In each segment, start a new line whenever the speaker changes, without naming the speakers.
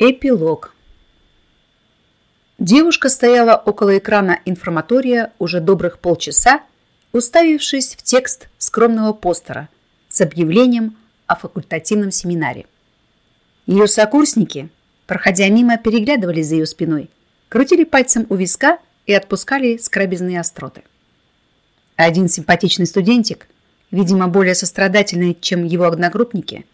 Эпилог. Девушка стояла около экрана информатория уже добрых полчаса, уставившись в текст скромного постера с объявлением о факультативном семинаре. Ее сокурсники, проходя мимо, переглядывались за ее спиной, крутили пальцем у виска и отпускали скрабизные остроты. Один симпатичный студентик, видимо, более сострадательный, чем его одногруппники,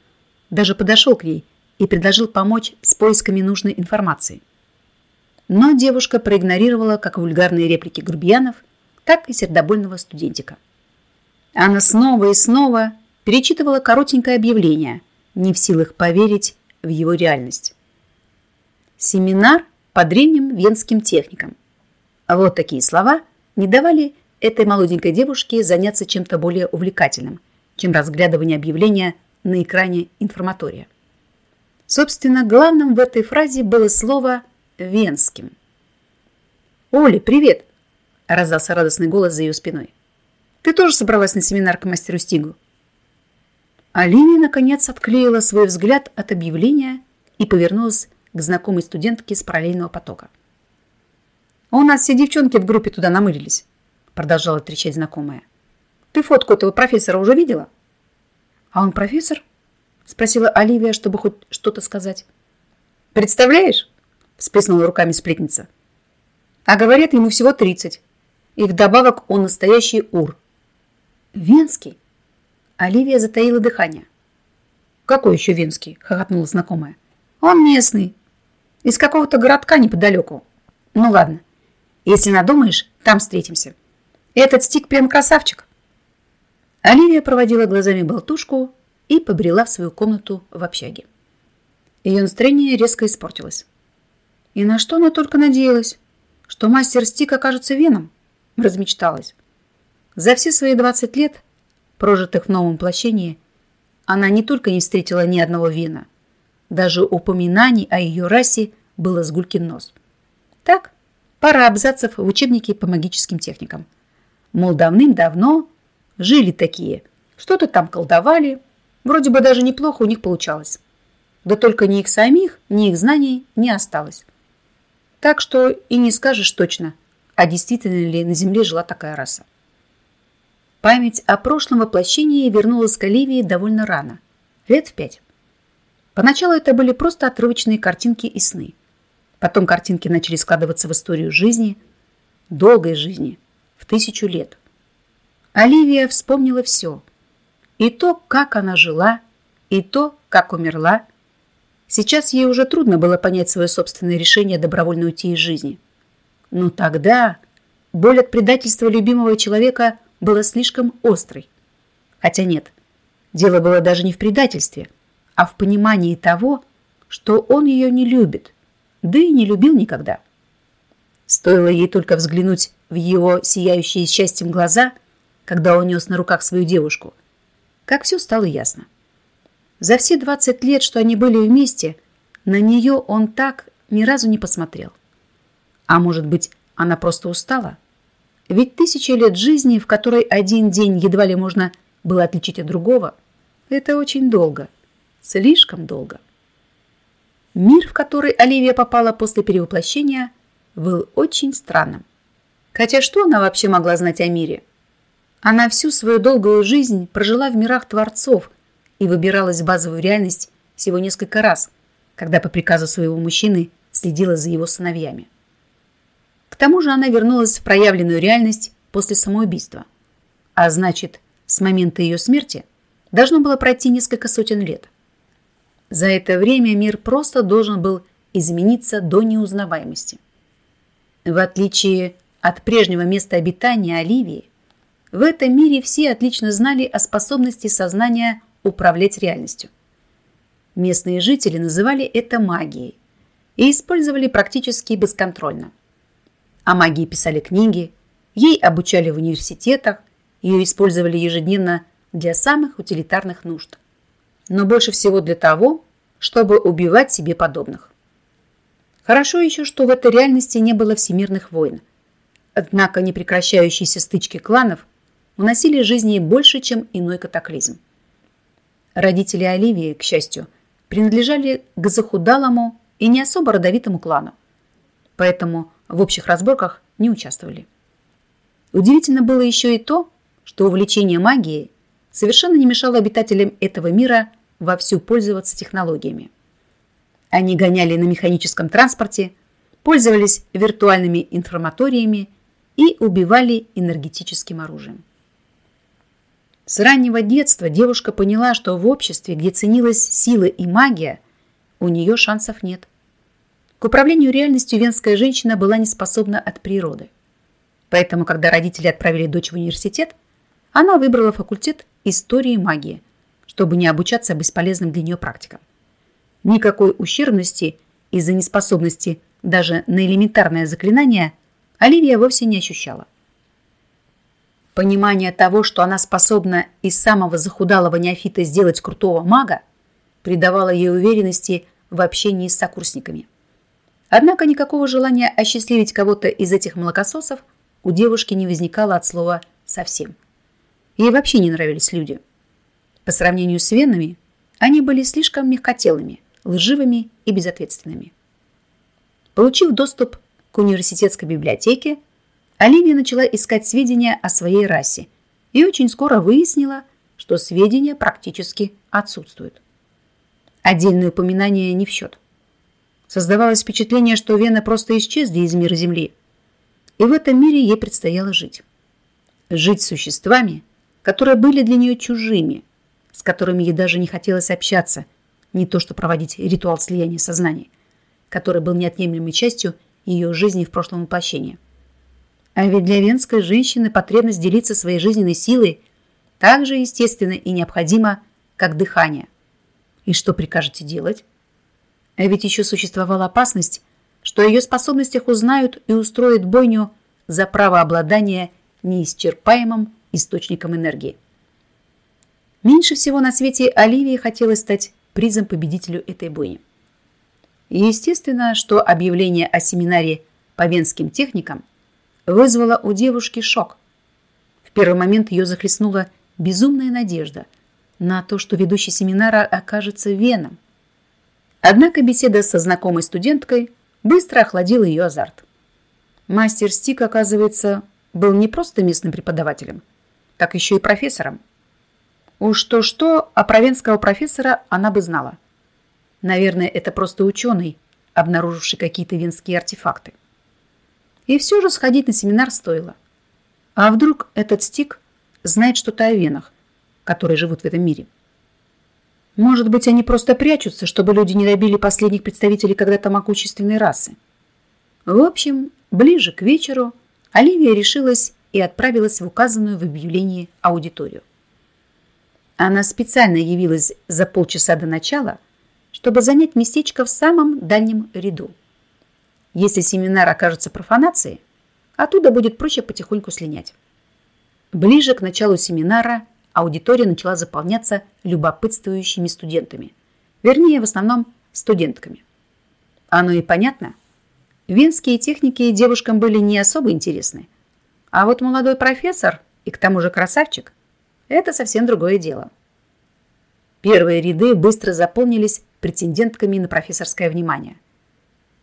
даже подошел к ней – и предложил помочь с поисками нужной информации. Но девушка проигнорировала как вульгарные реплики грубиянов, так и сердобольного студентика. Она снова и снова перечитывала коротенькое объявление, не в силах поверить в его реальность. Семинар по древним венским техникам. А вот такие слова не давали этой молоденькой девушке заняться чем-то более увлекательным, чем разглядывание объявления на экране информатория. Собственно, главным в этой фразе было слово «венским». «Оля, привет!» – раздался радостный голос за ее спиной. «Ты тоже собралась на семинар к мастеру Стигу?» Оливия, наконец, отклеила свой взгляд от объявления и повернулась к знакомой студентке с параллельного потока. «У нас все девчонки в группе туда намылились», – продолжала трещать знакомая. «Ты фотку этого профессора уже видела?» «А он профессор?» Спросила Оливия, чтобы хоть что-то сказать. Представляешь? Всплеснула руками сплетница. А говорят, ему всего 30. И вдобавок он настоящий ур. Венский? Оливия затаила дыхание. Какой еще Венский? Хохотнула знакомая. Он местный. Из какого-то городка неподалеку. Ну ладно. Если надумаешь, там встретимся. Этот стик прям красавчик. Оливия проводила глазами болтушку, и побрела в свою комнату в общаге. Ее настроение резко испортилось. И на что она только надеялась? Что мастер Стик окажется веном? Размечталась. За все свои 20 лет, прожитых в новом воплощении, она не только не встретила ни одного вена, даже упоминаний о ее расе было с гулькин нос. Так, пара абзацев в учебнике по магическим техникам. Мол, давным-давно жили такие, что-то там колдовали, Вроде бы даже неплохо у них получалось. Да только ни их самих, ни их знаний не осталось. Так что и не скажешь точно, а действительно ли на Земле жила такая раса. Память о прошлом воплощении вернулась к Оливии довольно рано, лет в пять. Поначалу это были просто отрывочные картинки и сны. Потом картинки начали складываться в историю жизни, долгой жизни, в тысячу лет. Оливия вспомнила все – и то, как она жила, и то, как умерла. Сейчас ей уже трудно было понять свое собственное решение добровольно уйти из жизни. Но тогда боль от предательства любимого человека была слишком острой. Хотя нет, дело было даже не в предательстве, а в понимании того, что он ее не любит, да и не любил никогда. Стоило ей только взглянуть в его сияющие счастьем глаза, когда он нес на руках свою девушку – как все стало ясно. За все 20 лет, что они были вместе, на нее он так ни разу не посмотрел. А может быть, она просто устала? Ведь тысячи лет жизни, в которой один день едва ли можно было отличить от другого, это очень долго. Слишком долго. Мир, в который Оливия попала после перевоплощения, был очень странным. Хотя что она вообще могла знать о мире? Она всю свою долгую жизнь прожила в мирах творцов и выбиралась в базовую реальность всего несколько раз, когда по приказу своего мужчины следила за его сыновьями. К тому же она вернулась в проявленную реальность после самоубийства. А значит, с момента ее смерти должно было пройти несколько сотен лет. За это время мир просто должен был измениться до неузнаваемости. В отличие от прежнего места обитания Оливии, в этом мире все отлично знали о способности сознания управлять реальностью. Местные жители называли это магией и использовали практически бесконтрольно. О магии писали книги, ей обучали в университетах, ее использовали ежедневно для самых утилитарных нужд. Но больше всего для того, чтобы убивать себе подобных. Хорошо еще, что в этой реальности не было всемирных войн. Однако непрекращающиеся стычки кланов – уносили жизни больше, чем иной катаклизм. Родители Оливии, к счастью, принадлежали к захудалому, и не особо родовитому клану, поэтому в общих разборках не участвовали. Удивительно было еще и то, что увлечение магией совершенно не мешало обитателям этого мира вовсю пользоваться технологиями. Они гоняли на механическом транспорте, пользовались виртуальными информаториями и убивали энергетическим оружием. С раннего детства девушка поняла, что в обществе, где ценилась сила и магия, у нее шансов нет. К управлению реальностью венская женщина была не способна от природы. Поэтому, когда родители отправили дочь в университет, она выбрала факультет истории магии, чтобы не обучаться бесполезным для нее практикам. Никакой ущербности из-за неспособности даже на элементарное заклинание Оливия вовсе не ощущала. Понимание того, что она способна из самого захудалого неофита сделать крутого мага, придавало ей уверенности в общении с сокурсниками. Однако никакого желания осчастливить кого-то из этих молокососов у девушки не возникало от слова «совсем». Ей вообще не нравились люди. По сравнению с венами, они были слишком мягкотелыми, лживыми и безответственными. Получив доступ к университетской библиотеке, Оливия начала искать сведения о своей расе и очень скоро выяснила, что сведения практически отсутствуют. Отдельные упоминания не в счет. Создавалось впечатление, что вены просто исчезли из мира Земли, и в этом мире ей предстояло жить. Жить с существами, которые были для нее чужими, с которыми ей даже не хотелось общаться, не то что проводить ритуал слияния сознания, который был неотъемлемой частью ее жизни в прошлом воплощении. А ведь для венской женщины потребность делиться своей жизненной силой так же естественна и необходима, как дыхание. И что прикажете делать? А ведь еще существовала опасность, что о ее способностях узнают и устроят бойню за право обладания неисчерпаемым источником энергии. Меньше всего на свете Оливии хотелось стать призом победителю этой бойни. естественно, что объявление о семинаре по венским техникам – вызвало у девушки шок. В первый момент ее захлестнула безумная надежда на то, что ведущий семинара окажется веном. Однако беседа со знакомой студенткой быстро охладила ее азарт. Мастер Стик, оказывается, был не просто местным преподавателем, так еще и профессором. Уж то-что, а про венского профессора она бы знала. Наверное, это просто ученый, обнаруживший какие-то венские артефакты. И все же сходить на семинар стоило. А вдруг этот стик знает что-то о венах, которые живут в этом мире? Может быть, они просто прячутся, чтобы люди не добили последних представителей когда-то могущественной расы. В общем, ближе к вечеру Оливия решилась и отправилась в указанную в объявлении аудиторию. Она специально явилась за полчаса до начала, чтобы занять местечко в самом дальнем ряду. Если семинар окажется профанацией, оттуда будет проще потихоньку слинять. Ближе к началу семинара аудитория начала заполняться любопытствующими студентами. Вернее, в основном студентками. Оно и понятно. Венские техники девушкам были не особо интересны. А вот молодой профессор и к тому же красавчик – это совсем другое дело. Первые ряды быстро заполнились претендентками на профессорское внимание.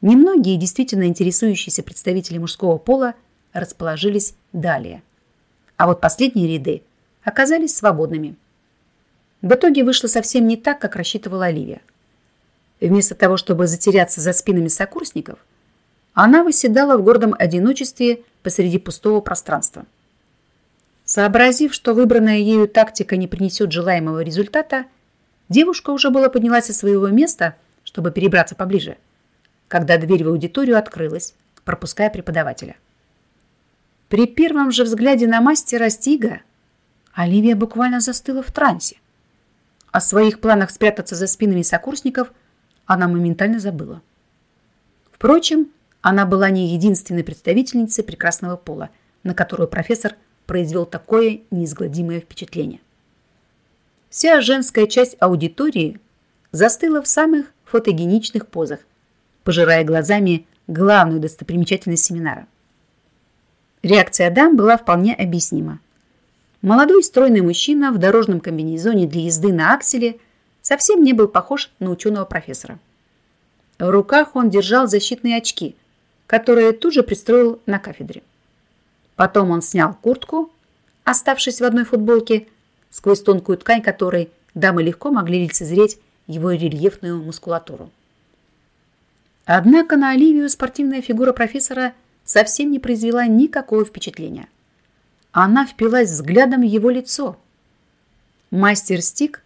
Немногие действительно интересующиеся представители мужского пола расположились далее. А вот последние ряды оказались свободными. В итоге вышло совсем не так, как рассчитывала Оливия. Вместо того, чтобы затеряться за спинами сокурсников, она выседала в гордом одиночестве посреди пустого пространства. Сообразив, что выбранная ею тактика не принесет желаемого результата, девушка уже была поднялась со своего места, чтобы перебраться поближе – когда дверь в аудиторию открылась, пропуская преподавателя. При первом же взгляде на мастера Стига Оливия буквально застыла в трансе. О своих планах спрятаться за спинами сокурсников она моментально забыла. Впрочем, она была не единственной представительницей прекрасного пола, на которую профессор произвел такое неизгладимое впечатление. Вся женская часть аудитории застыла в самых фотогеничных позах, пожирая глазами главную достопримечательность семинара. Реакция дам была вполне объяснима. Молодой стройный мужчина в дорожном комбинезоне для езды на акселе совсем не был похож на ученого профессора. В руках он держал защитные очки, которые тут же пристроил на кафедре. Потом он снял куртку, оставшись в одной футболке, сквозь тонкую ткань которой дамы легко могли лицезреть его рельефную мускулатуру. Однако на Оливию спортивная фигура профессора совсем не произвела никакого впечатления. Она впилась взглядом в его лицо. Мастер Стик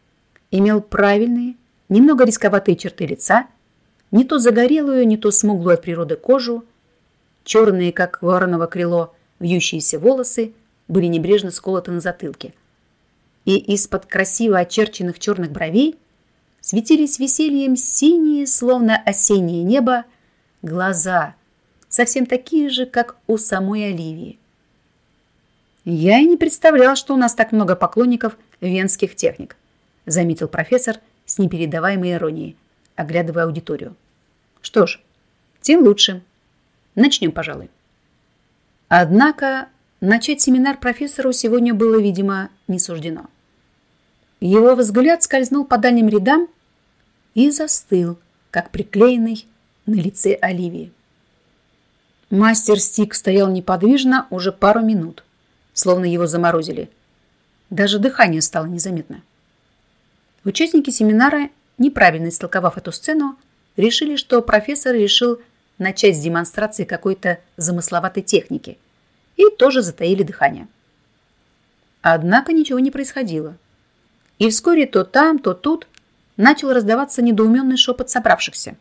имел правильные, немного рисковатые черты лица, не то загорелую, не то смуглую от природы кожу, черные, как вороново крыло, вьющиеся волосы были небрежно сколоты на затылке. И из-под красиво очерченных черных бровей светились весельем синие, словно осеннее небо, глаза, совсем такие же, как у самой Оливии. «Я и не представлял, что у нас так много поклонников венских техник», заметил профессор с непередаваемой иронией, оглядывая аудиторию. «Что ж, тем лучше. Начнем, пожалуй». Однако начать семинар профессору сегодня было, видимо, не суждено. Его взгляд скользнул по дальним рядам и застыл, как приклеенный на лице Оливии. Мастер Стик стоял неподвижно уже пару минут, словно его заморозили. Даже дыхание стало незаметно. Участники семинара, неправильно истолковав эту сцену, решили, что профессор решил начать с демонстрации какой-то замысловатой техники и тоже затаили дыхание. Однако ничего не происходило. И вскоре то там, то тут начал раздаваться недоуменный шепот собравшихся.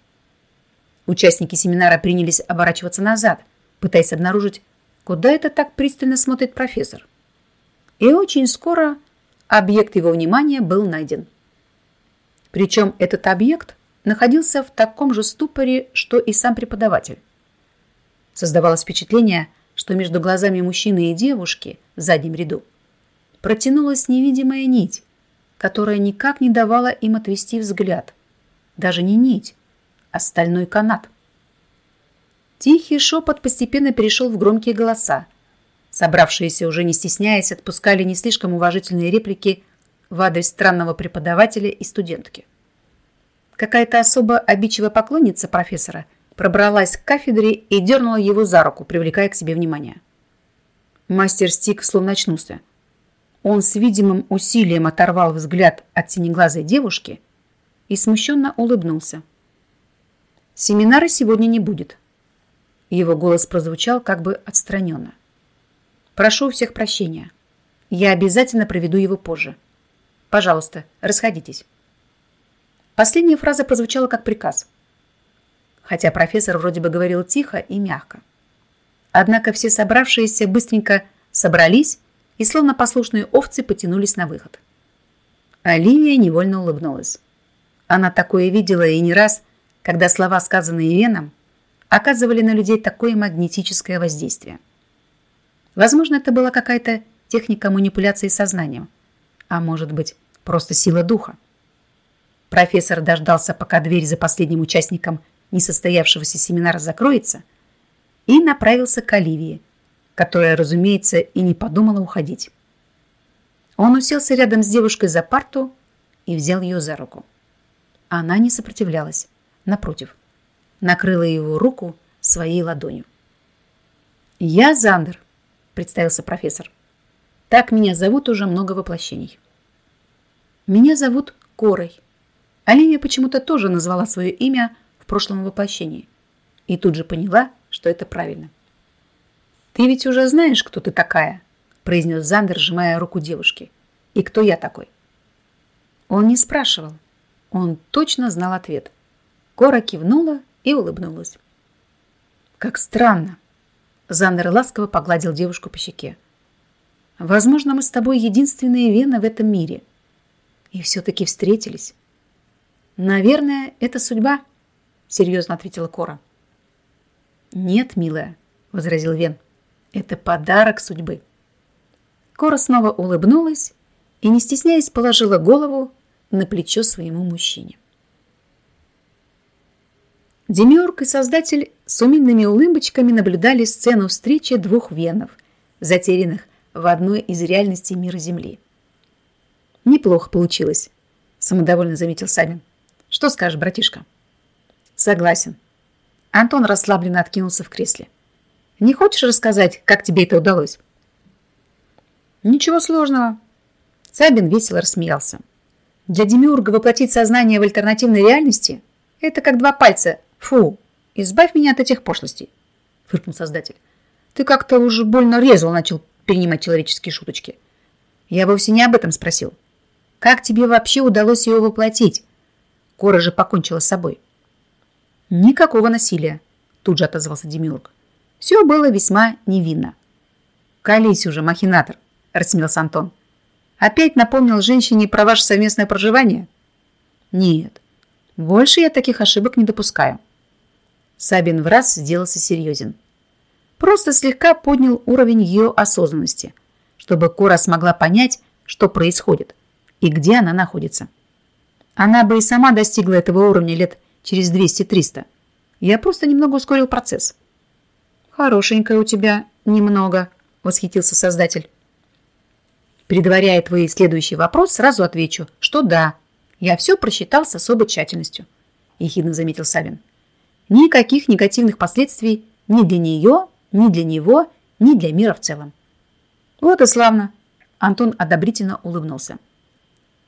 Участники семинара принялись оборачиваться назад, пытаясь обнаружить, куда это так пристально смотрит профессор. И очень скоро объект его внимания был найден. Причем этот объект находился в таком же ступоре, что и сам преподаватель. Создавалось впечатление, что между глазами мужчины и девушки в заднем ряду протянулась невидимая нить, которая никак не давала им отвести взгляд. Даже не нить, а стальной канат. Тихий шепот постепенно перешел в громкие голоса. Собравшиеся, уже не стесняясь, отпускали не слишком уважительные реплики в адрес странного преподавателя и студентки. Какая-то особо обидчивая поклонница профессора пробралась к кафедре и дернула его за руку, привлекая к себе внимание. Мастер Стик словно очнулся – он с видимым усилием оторвал взгляд от синеглазой девушки и смущенно улыбнулся. «Семинара сегодня не будет». Его голос прозвучал как бы отстраненно. «Прошу всех прощения. Я обязательно проведу его позже. Пожалуйста, расходитесь». Последняя фраза прозвучала как приказ. Хотя профессор вроде бы говорил тихо и мягко. Однако все собравшиеся быстренько собрались и словно послушные овцы потянулись на выход. Оливия невольно улыбнулась. Она такое видела и не раз, когда слова, сказанные Веном, оказывали на людей такое магнетическое воздействие. Возможно, это была какая-то техника манипуляции сознанием, а может быть, просто сила духа. Профессор дождался, пока дверь за последним участником несостоявшегося семинара закроется, и направился к Оливии, которая, разумеется, и не подумала уходить. Он уселся рядом с девушкой за парту и взял ее за руку. Она не сопротивлялась. Напротив, накрыла его руку своей ладонью. «Я Зандер», — представился профессор. «Так меня зовут уже много воплощений». «Меня зовут Корой». Оливия почему-то тоже назвала свое имя в прошлом воплощении и тут же поняла, что это правильно. «Ты ведь уже знаешь, кто ты такая», произнес Зандер, сжимая руку девушки. «И кто я такой?» Он не спрашивал. Он точно знал ответ. Кора кивнула и улыбнулась. «Как странно!» Зандер ласково погладил девушку по щеке. «Возможно, мы с тобой единственные вены в этом мире. И все-таки встретились». «Наверное, это судьба», — серьезно ответила Кора. «Нет, милая», — возразил Вен. Это подарок судьбы. Кора снова улыбнулась и, не стесняясь, положила голову на плечо своему мужчине. Демиург и создатель с умильными улыбочками наблюдали сцену встречи двух венов, затерянных в одной из реальностей мира Земли. «Неплохо получилось», — самодовольно заметил Сабин. «Что скажешь, братишка?» Согласен. Антон расслабленно откинулся в кресле. Не хочешь рассказать, как тебе это удалось? Ничего сложного. Сабин весело рассмеялся. Для Демиурга воплотить сознание в альтернативной реальности – это как два пальца. Фу, избавь меня от этих пошлостей, фыркнул создатель. Ты как-то уже больно резал начал перенимать человеческие шуточки. Я вовсе не об этом спросил. Как тебе вообще удалось его воплотить? Кора же покончила с собой. Никакого насилия, тут же отозвался Демиург. Все было весьма невинно. Колись уже, махинатор, рассмеялся Антон. Опять напомнил женщине про ваше совместное проживание? Нет, больше я таких ошибок не допускаю. Сабин в раз сделался серьезен. Просто слегка поднял уровень ее осознанности, чтобы Кора смогла понять, что происходит и где она находится. Она бы и сама достигла этого уровня лет через 200-300. Я просто немного ускорил процесс. Хорошенькая у тебя немного, восхитился создатель. Предваряя твой следующий вопрос, сразу отвечу, что да, я все просчитал с особой тщательностью, ехидно заметил Савин. Никаких негативных последствий ни для нее, ни для него, ни для мира в целом. Вот и славно. Антон одобрительно улыбнулся.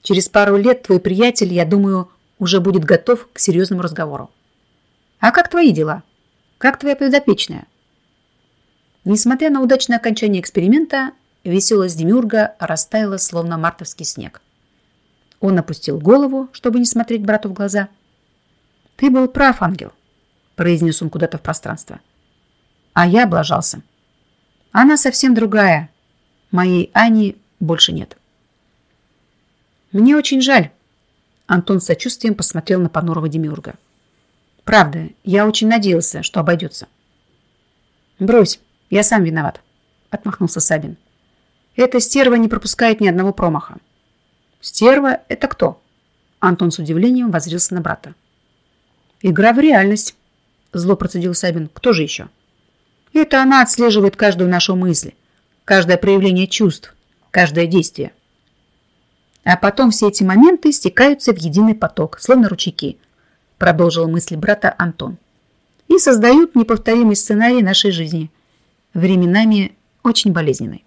Через пару лет твой приятель, я думаю, уже будет готов к серьезному разговору. А как твои дела? Как твоя подопечная? Несмотря на удачное окончание эксперимента, веселость Демюрга растаяла, словно мартовский снег. Он опустил голову, чтобы не смотреть брату в глаза. «Ты был прав, ангел», – произнес он куда-то в пространство. А я облажался. Она совсем другая. Моей Ани больше нет. Мне очень жаль. Антон с сочувствием посмотрел на понурого Демиурга. Правда, я очень надеялся, что обойдется. Брось, я сам виноват, отмахнулся Сабин. Эта стерва не пропускает ни одного промаха. Стерва – это кто? Антон с удивлением воззрился на брата. Игра в реальность, зло процедил Сабин. Кто же еще? Это она отслеживает каждую нашу мысль, каждое проявление чувств, каждое действие. А потом все эти моменты стекаются в единый поток, словно ручейки, продолжил мысли брата Антон. И создают неповторимый сценарий нашей жизни, временами очень болезненный.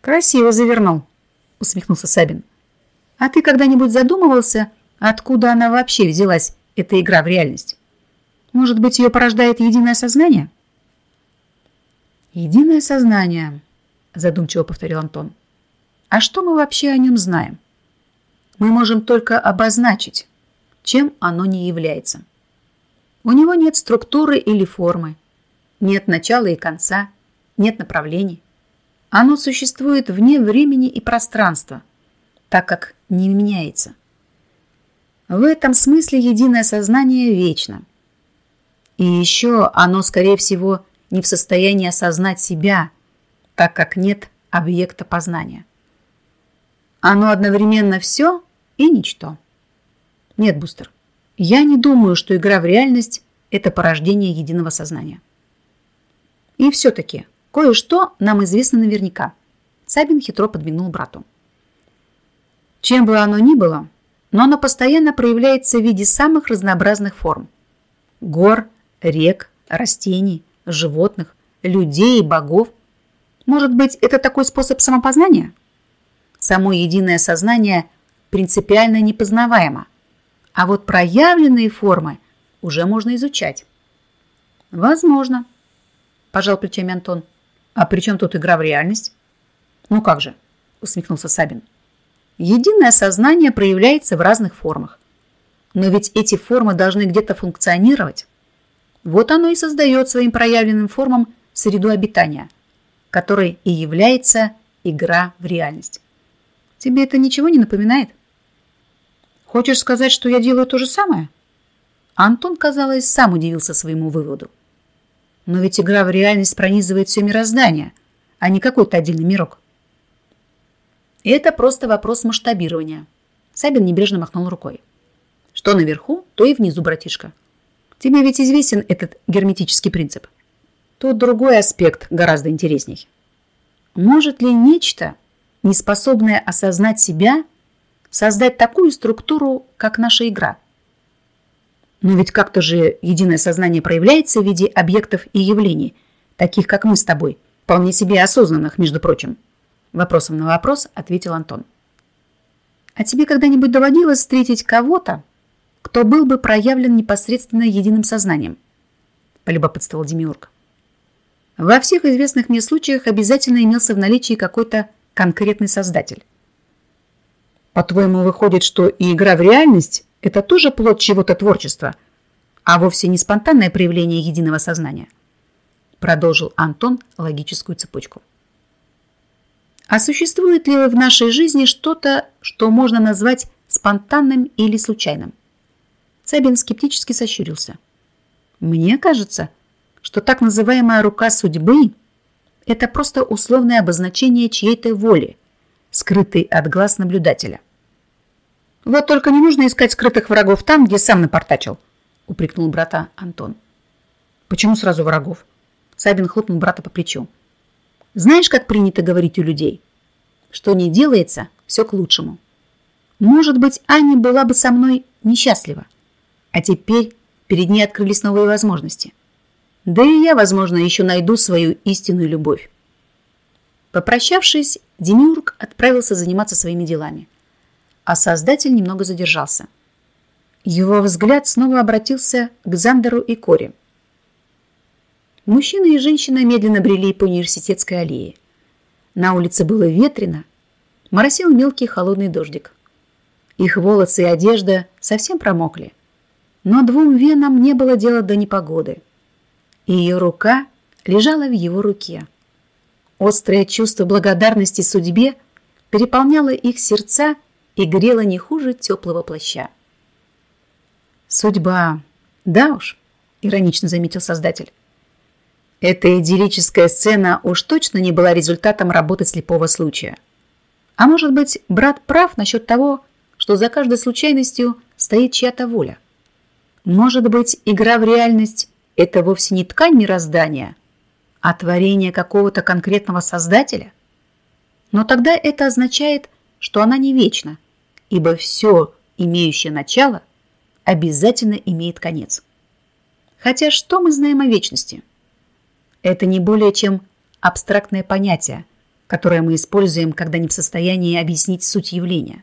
Красиво завернул, усмехнулся Сабин. А ты когда-нибудь задумывался, откуда она вообще взялась, эта игра в реальность? Может быть, ее порождает единое сознание? «Единое сознание», – задумчиво повторил Антон. «А что мы вообще о нем знаем? Мы можем только обозначить, чем оно не является. У него нет структуры или формы, нет начала и конца, нет направлений. Оно существует вне времени и пространства, так как не меняется. В этом смысле единое сознание вечно. И еще оно, скорее всего, не в состоянии осознать себя, так как нет объекта познания. Оно одновременно все и ничто. Нет, Бустер, я не думаю, что игра в реальность – это порождение единого сознания. И все-таки кое-что нам известно наверняка. Сабин хитро подмигнул брату. Чем бы оно ни было, но оно постоянно проявляется в виде самых разнообразных форм. Гор, рек, растений, животных, людей и богов. Может быть, это такой способ самопознания? Само единое сознание принципиально непознаваемо, а вот проявленные формы уже можно изучать. Возможно, пожал плечами Антон. А при чем тут игра в реальность? Ну как же, усмехнулся Сабин. Единое сознание проявляется в разных формах. Но ведь эти формы должны где-то функционировать. Вот оно и создает своим проявленным формам среду обитания, которой и является игра в реальность. Тебе это ничего не напоминает? Хочешь сказать, что я делаю то же самое? Антон, казалось, сам удивился своему выводу. Но ведь игра в реальность пронизывает все мироздание, а не какой-то отдельный мирок. Это просто вопрос масштабирования. Сабин небрежно махнул рукой. Что наверху, то и внизу, братишка. Тебе ведь известен этот герметический принцип. Тут другой аспект гораздо интересней. Может ли нечто, неспособное осознать себя, создать такую структуру, как наша игра? Но ведь как-то же единое сознание проявляется в виде объектов и явлений, таких как мы с тобой, вполне себе осознанных, между прочим. Вопросом на вопрос ответил Антон. А тебе когда-нибудь доводилось встретить кого-то, кто был бы проявлен непосредственно единым сознанием? Полюбопытствовал Демиург. Во всех известных мне случаях обязательно имелся в наличии какой-то конкретный создатель. По-твоему, выходит, что и игра в реальность – это тоже плод чего-то творчества, а вовсе не спонтанное проявление единого сознания? Продолжил Антон логическую цепочку. А существует ли в нашей жизни что-то, что можно назвать спонтанным или случайным? Сабин скептически сощурился. Мне кажется, что так называемая рука судьбы – это просто условное обозначение чьей-то воли, скрытой от глаз наблюдателя. Вот только не нужно искать скрытых врагов там, где сам напортачил, упрекнул брата Антон. Почему сразу врагов? Сабин хлопнул брата по плечу. Знаешь, как принято говорить у людей? Что не делается, все к лучшему. Может быть, Аня была бы со мной несчастлива. А теперь перед ней открылись новые возможности. Да и я, возможно, еще найду свою истинную любовь. Попрощавшись, Демиург отправился заниматься своими делами. А создатель немного задержался. Его взгляд снова обратился к Зандеру и Коре. Мужчина и женщина медленно брели по университетской аллее. На улице было ветрено, моросил мелкий холодный дождик. Их волосы и одежда совсем промокли. Но двум венам не было дела до непогоды. И ее рука лежала в его руке. Острое чувство благодарности судьбе переполняло их сердца и грело не хуже теплого плаща. «Судьба, да уж», — иронично заметил создатель. Эта идиллическая сцена уж точно не была результатом работы слепого случая. А может быть, брат прав насчет того, что за каждой случайностью стоит чья-то воля. Может быть, игра в реальность – это вовсе не ткань мироздания, а творение какого-то конкретного создателя? Но тогда это означает, что она не вечна, ибо все, имеющее начало, обязательно имеет конец. Хотя что мы знаем о вечности – это не более чем абстрактное понятие, которое мы используем, когда не в состоянии объяснить суть явления.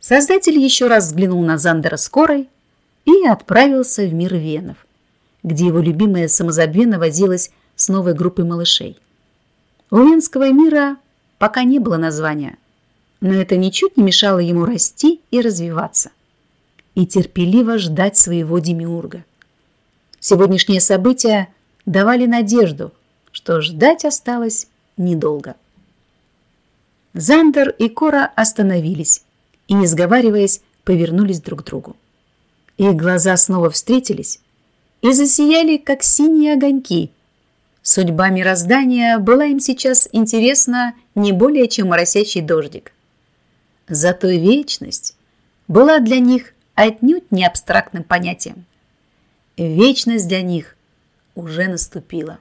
Создатель еще раз взглянул на Зандера скорой и отправился в мир венов, где его любимая самозабвенно возилась с новой группой малышей. У венского мира пока не было названия, но это ничуть не мешало ему расти и развиваться и терпеливо ждать своего демиурга. Сегодняшнее событие – давали надежду, что ждать осталось недолго. Зандер и Кора остановились и, не сговариваясь, повернулись друг к другу. Их глаза снова встретились и засияли, как синие огоньки. Судьба мироздания была им сейчас интересна не более, чем моросящий дождик. Зато вечность была для них отнюдь не абстрактным понятием. Вечность для них уже наступила.